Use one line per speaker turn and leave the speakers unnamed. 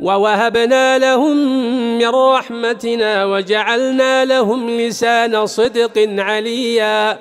ووهبنا لهم من رحمتنا وجعلنا لهم لسان صدق عليا.